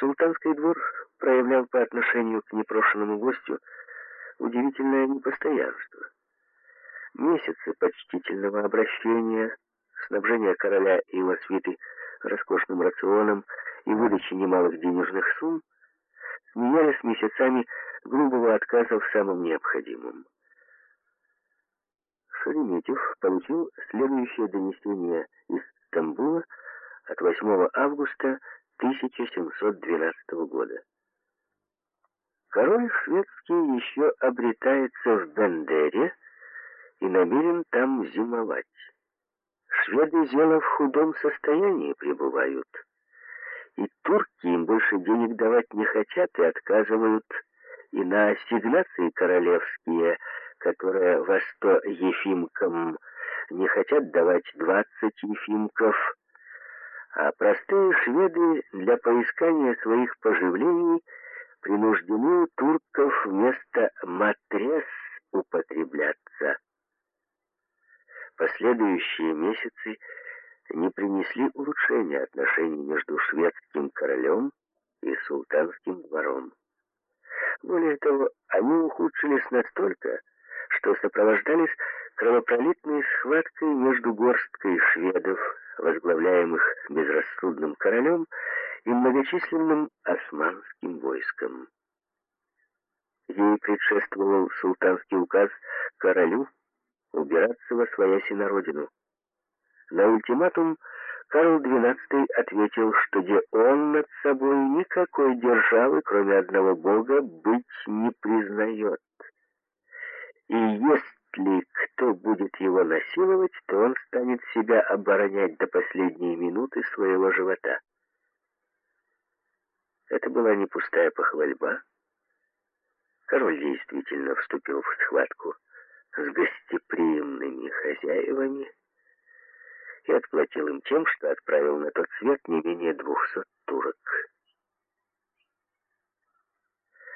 Султанский двор проявлял по отношению к непрошенному гостю удивительное непостоянство. Месяцы почтительного обращения, снабжения короля и его свиты роскошным рационом и выдачи немалых денежных сумм сменялись месяцами грубого отказа в самом необходимом. Шереметьев получил следующее донесение из Стамбула от 8 августа 1712 года. Король шведский еще обретается в Бендере и намерен там зимовать. Шведы зело в худом состоянии пребывают, и турки им больше денег давать не хотят и отказывают и на ассигнации королевские, которые во сто ефимкам не хотят давать двадцать ефимков, а простые шведы для поискания своих поживлений принуждены у турков вместо матрес употребляться. Последующие месяцы не принесли улучшения отношений между шведским королем и султанским двором. Более того, они ухудшились настолько, что сопровождались кровопролитной схваткой между горсткой шведов, возглавляемых безрассудным королем, и многочисленным османским войском. Ей предшествовал султанский указ королю убираться во свояси на родину. На ультиматум Карл XII ответил, что где он над собой никакой державы, кроме одного бога, быть не признает. И если кто будет его насиловать, то он станет себя оборонять до последней минуты своего живота. Это была не пустая похвальба. Король действительно вступил в схватку с гостеприимными хозяевами, и отплатил им тем, что отправил на тот свет не менее двухсот турок.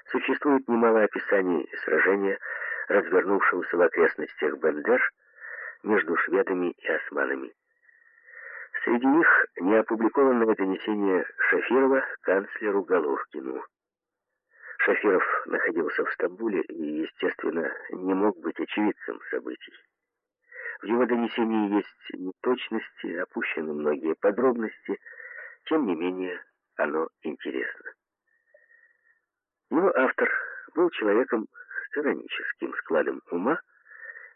Существует немало описаний сражения, развернувшегося в окрестностях Бендер между шведами и османами. Среди них неопубликованное донесение Шафирова канцлеру Головкину. Шафиров находился в Стамбуле и, естественно, не мог быть очевидцем событий. В его донесении есть неточности, опущены многие подробности, тем не менее оно интересно. Его автор был человеком с ироническим складом ума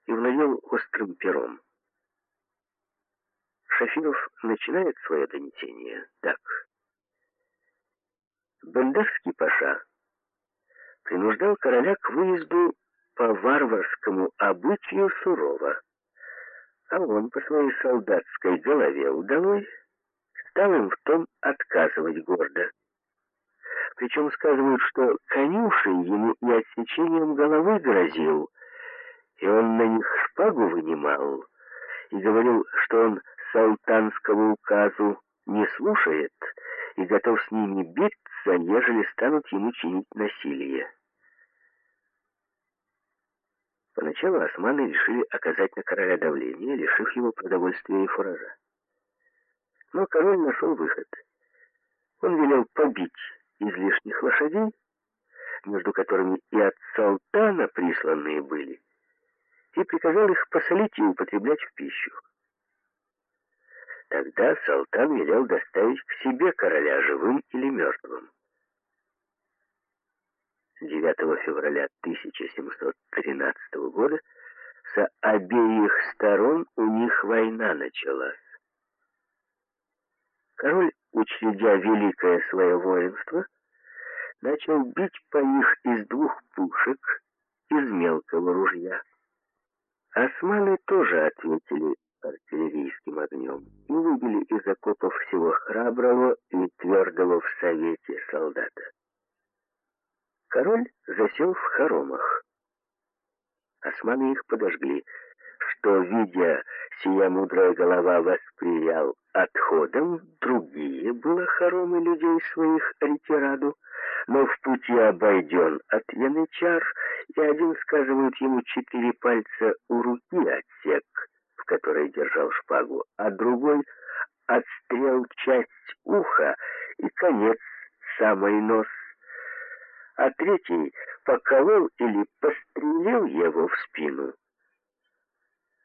и владел острым пером. Шафиров начинает свое донесение так. Бендерский паша принуждал короля к выезду по варварскому обычаю сурово а он по своей солдатской голове удалой стал им в том отказывать гордо. Причем сказывают, что конюшей ему и отсечением головы грозил, и он на них шпагу вынимал, и говорил, что он салтанского указу не слушает и готов с ними биться, ежели станут ему чинить насилие. Поначалу османы решили оказать на короля давление, лишив его продовольствия и фуража. Но король нашел выход. Он велел побить излишних лошадей, между которыми и от султана присланные были, и приказал их посолить и употреблять в пищу. Тогда султан велел доставить к себе короля живым или мертвым. 9 февраля 1713 года с обеих сторон у них война началась. Король, учредя великое свое воинство, начал бить по них из двух пушек, из мелкого ружья. Османы тоже ответили артиллерийским огнем и выбили из окопов всего храброго и твердого в совете солдата. Король засел в хоромах. Османы их подожгли, что, видя, сия мудрая голова восприял отходом, другие было хоромы людей своих ретираду, но в пути обойден от янычар, и один, сказывают ему, четыре пальца у руки отсек, в которой держал шпагу, а другой отстрел часть уха и конец самый нос, а третий поколол или пострелил его в спину.